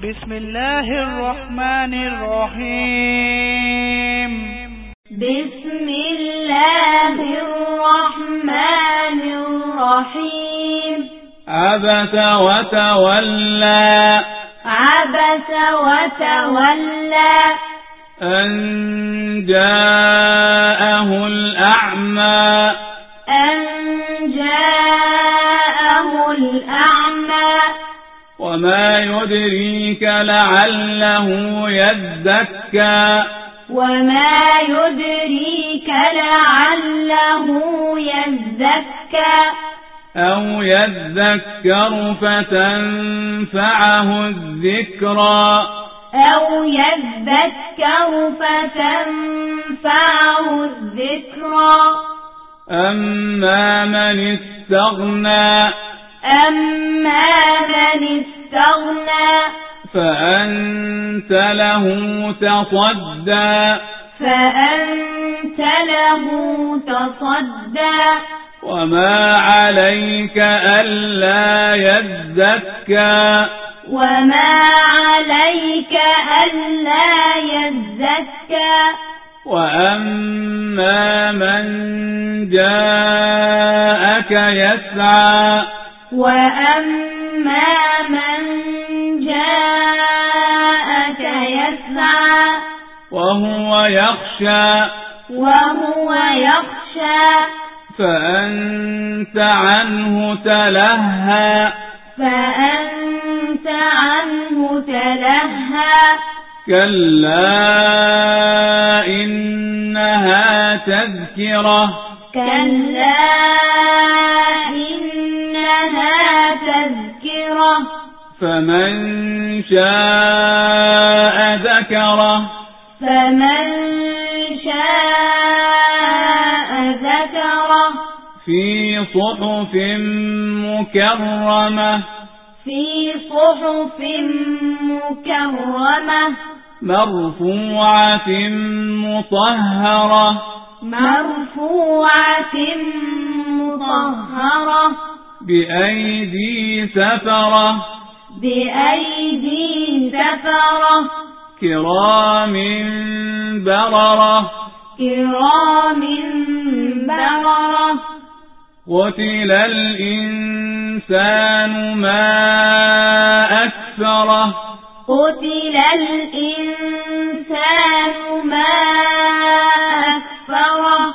بسم الله الرحمن الرحيم. بسم الله الرحمن الرحيم. عبس وتولى. عبس وتولى. أن جاءه الأعمى. أن وما يدريك لعله يزكى وما يدريك لعله يزكى أو يذكر فتنفعه الذكرى أو يذكر فتنفعه الذكرى أما من استغنى أما فأنت له تصدى. فأنت له تصدى. وما عليك ألا يزكى. وما عليك ألا يزكى. وأما من جاءك يسعى. وأما من يخشى. وهو يخشى. فأنت عنه تلهى. فأنت عنه تلهى. كلا إنها تذكرة. كلا إنها تذكرة. فمن شاء فمن شاء ذكره في صحف مكرمة. في صحف مكرمة. مرفوعة مطهرة. مرفوعة مطهرة. بأيدي سفرة. بأيدي سفرة. كرام بررة. كرام بررة. قتل الإنسان ما أكثره قتل الإنسان ما أكفره.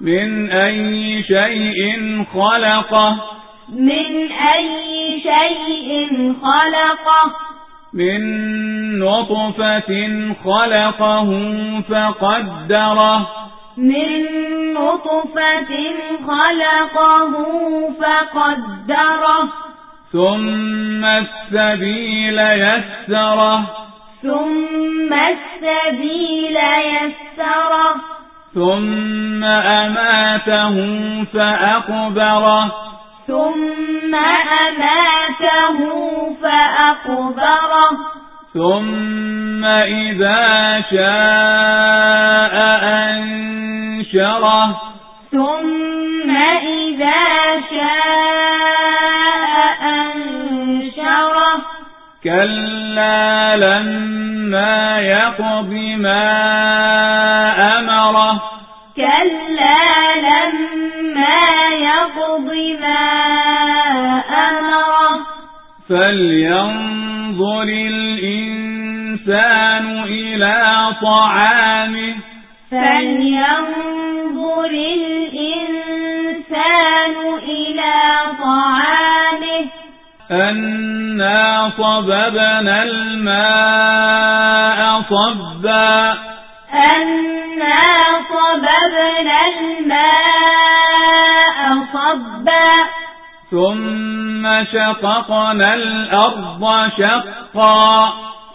من أي شيء خلقه. من أي شيء خلقه. من نطفة خلقه فقدره من نطفة خلقه فقدره ثم السبيل يسره ثم السبيل يسره ثم أماته فأقبره ثم أماته فأقبره ثم إذا شاء أنشره. ثم إذا شاء أنشره. كلا لما يقض ما أمره. كلا لما يقض ما أمره. فلينظر الإنسان إلى طعامه. فلينظر الإنسان إلى طعامه. أنا صببنا الماء صبا. أنا صببنا الماء صبا. ثم شققنا الأرض شقا.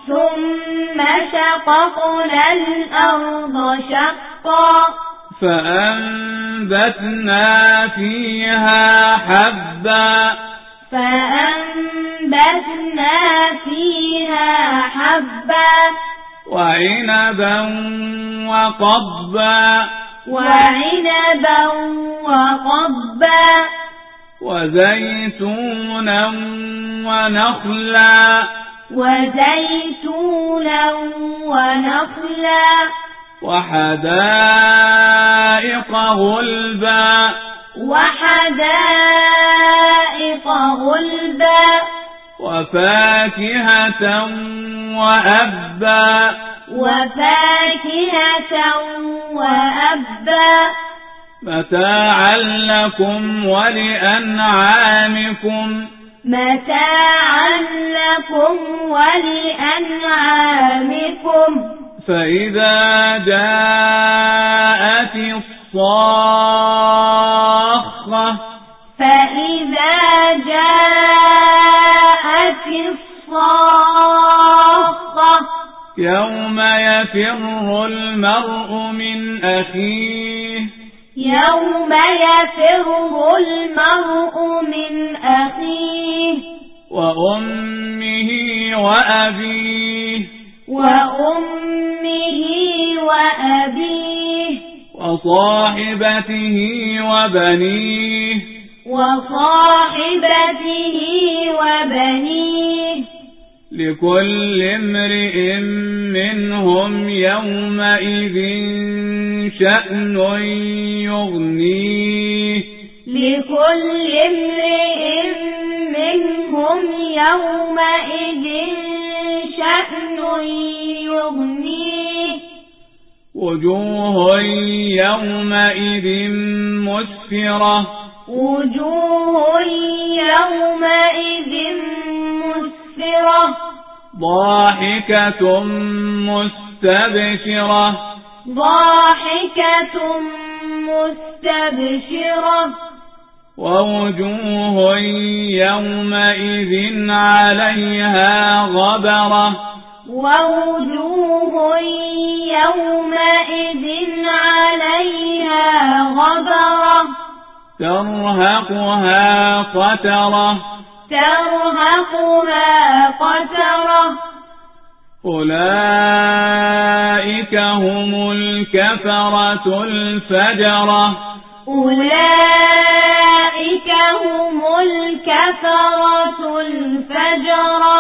ثم شققنا الأرض شقا. فأنبتنا فيها حبا. فأنبتنا فيها حبا. وعنبا وقبا. وعنبا وقبا. وزيتونا ونخلا. وزيتونا ونخلا. وحدائق غلبا. وحدائق غلبا. وفاكهة وأبا. وفاكهة وأبا. متاعا لكم ولأنعامكم. متاعا لكم ولأنعامكم. فإذا جاءت الصاخة فإذا جاءت الصاخة يوم يفر المرء يوم يفر المرء من أخيه وأمه وأبيه وأمه وأبيه وصاحبته وبنيه وصاحبته وبنيه لكل امرئ منهم يومئذ شأن يغنيه. لكل امرئ منهم يومئذ شأن يغنيه. وجوه يومئذ مسفرة. وجوه يومئذ مسفرة. ضاحكة مستبشرة. ضاحكة مستبشرة. ووجوه يومئذ عليها غبرة. ووجوه يومئذ عليها غبرة. ترهقها قترة. ترهقها قترة. أولئك أولئك هم الكفرة الفجرة. أولئك هم الكفرة الفجرة.